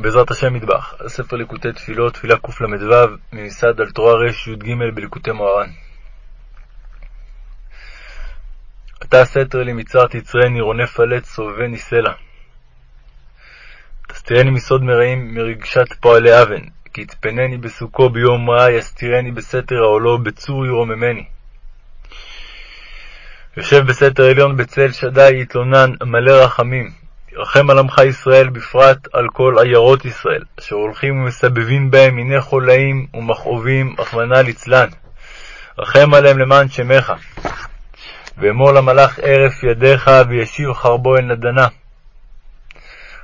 בעזרת השם מטבח, ספר ליקוטי תפילות, תפילה קל"ו, ממסעד על תורה רי"ג בליקוטי מוהר"ן. אתה סתר לי מצר תצרני, רונף פלט, סובבני סלע. תסתירני מסוד מרעים, מרגשת פועלי אבן, כי יצפנני בסוכו ביום רע, יסתירני בסתר העולו, בצור ירוממני. יושב בסתר עליון בצל שדי, יתלונן, מלא רחמים, רחם על עמך ישראל, בפרט על כל עיירות ישראל, אשר הולכים ומסבבים בהם מיני חולאים ומכאובים, רחמנא ליצלן. רחם עליהם למען שמך. ואמור למלאך ערף ידיך, וישיב חרבו אל נדנה.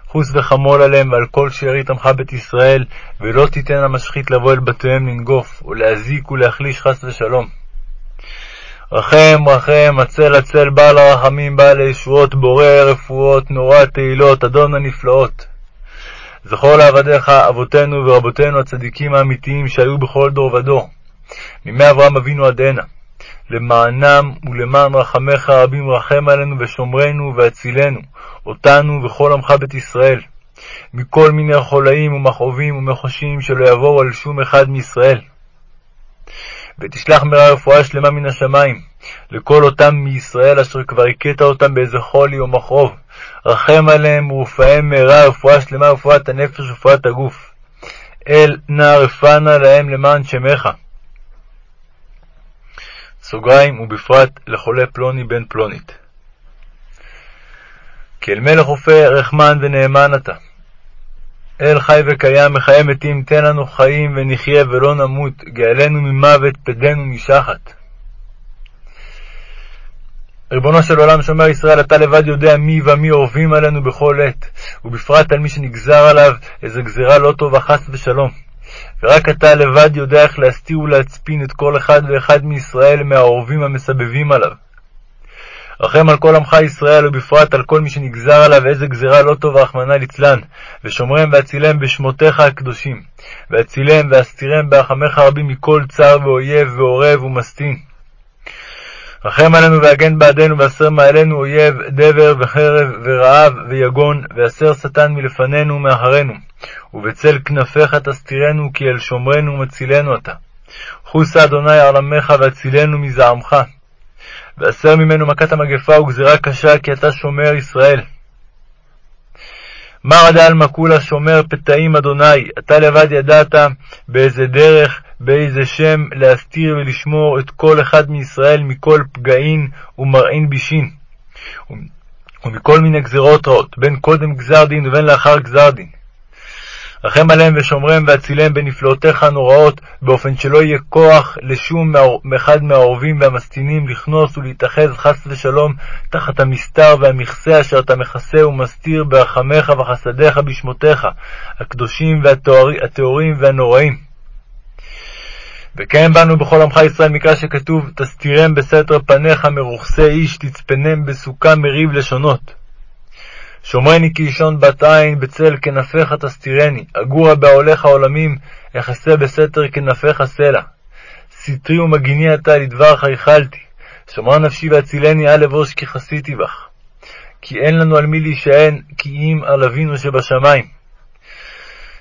חוס וחמול עליהם ועל כל שארית עמך בית ישראל, ולא תיתן המשחית לבוא אל בתיהם לנגוף, ולהזיק ולהחליש חס ושלום. רחם רחם, הצל הצל, בעל הרחמים, בעל הישועות, בורא רפואות, נורא תהילות, אדון הנפלאות. זכור לעבדיך, אבותינו ורבותינו הצדיקים האמיתיים שהיו בכל דור ודור, מימי אברהם אבינו עד הנה. למענם ולמען רחמך רבים רחם עלינו ושומרנו והצילנו, אותנו וכל עמך בית ישראל, מכל מיני חולאים ומכאובים ומחושים שלא יבואו על שום אחד מישראל. ותשלח מרע רפואה שלמה מן השמיים, לכל אותם מישראל אשר כבר הכית אותם באיזה חולי או מכאוב. רחם עליהם ורפאם מהרה רפואה שלמה רפואת הנפש ורפואת הגוף. אל נא רפאנה להם למען שמך. סוגריים, ובפרט לחולה פלוני בן פלונית. כי אל מלך ופה רחמן ונאמן אתה. אל חי וקיים, מחיה מתים, תן לנו חיים ונחיה ולא נמות, גאלנו ממוות, פדנו משחת. ריבונו של עולם, שומר ישראל, אתה לבד יודע מי ומי אורבים עלינו בכל עת, ובפרט על מי שנגזר עליו איזו גזירה לא טובה חס ושלום. ורק אתה לבד יודע איך להסתיר ולהצפין את כל אחד ואחד מישראל מהאורבים המסבבים עליו. רחם על כל עמך ישראל, ובפרט על כל מי שנגזר עליו איזה גזירה לא טובה, רחמנא ליצלן, ושומרם והצילם בשמותיך הקדושים, והצילם והסתירם ברחמך רבים מכל צר ואויב ועורב ומסטין. רחם עלינו והגן בעדנו, והסר מעלינו אויב, דבר וחרב ורעב ויגון, והסר שטן מלפנינו ומאחרינו, ובצל כנפיך תסתירנו, כי אל שומרנו ומצילנו אתה. חוסה אדוני עולמך והצילנו מזעמך. והסר ממנו מכת המגפה וגזירה קשה, כי אתה שומר ישראל. מרא דעלמא כולה שומר פתאים אדוני, אתה לבד ידעת באיזה דרך, באיזה שם, להסתיר ולשמור את כל אחד מישראל מכל פגעין ומרעין בישין, ומכל מיני גזירות רעות, בין קודם גזר דין ובין לאחר גזר דין. רחם עליהם ושומרם והצילם בנפלאותיך הנוראות, באופן שלא יהיה כוח לשום אחד מהאורבים והמסטינים לכנוס ולהתאחז חס ושלום תחת המסתר והמכסה אשר אתה מכסה ומסתיר ברחמך וחסדיך בשמותיך, הקדושים והטהורים והנוראים. וקיים בנו בכל עמך ישראל מקרא שכתוב, תסתירם בסתר פניך מרוכסי איש, תצפנם בסוכה מריב לשונות. שומרני כאישון בת עין, בצל כנפיך תסתירני, אגורה בעולך עולמים, יחסה בסתר כנפיך סלע. סטרי ומגיני אתה, לדברך היכלתי. שמרה נפשי והצילני, אל אבוש כי חסיתי בך. כי אין לנו על מי להישען, כי אם על אבינו שבשמיים.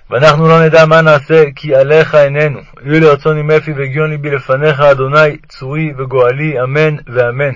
ואנחנו לא נדע מה נעשה, כי עליך איננו. יהיו לרצון עם אפי והגיון ליבי לפניך, אדוני, צורי וגואלי, אמן ואמן.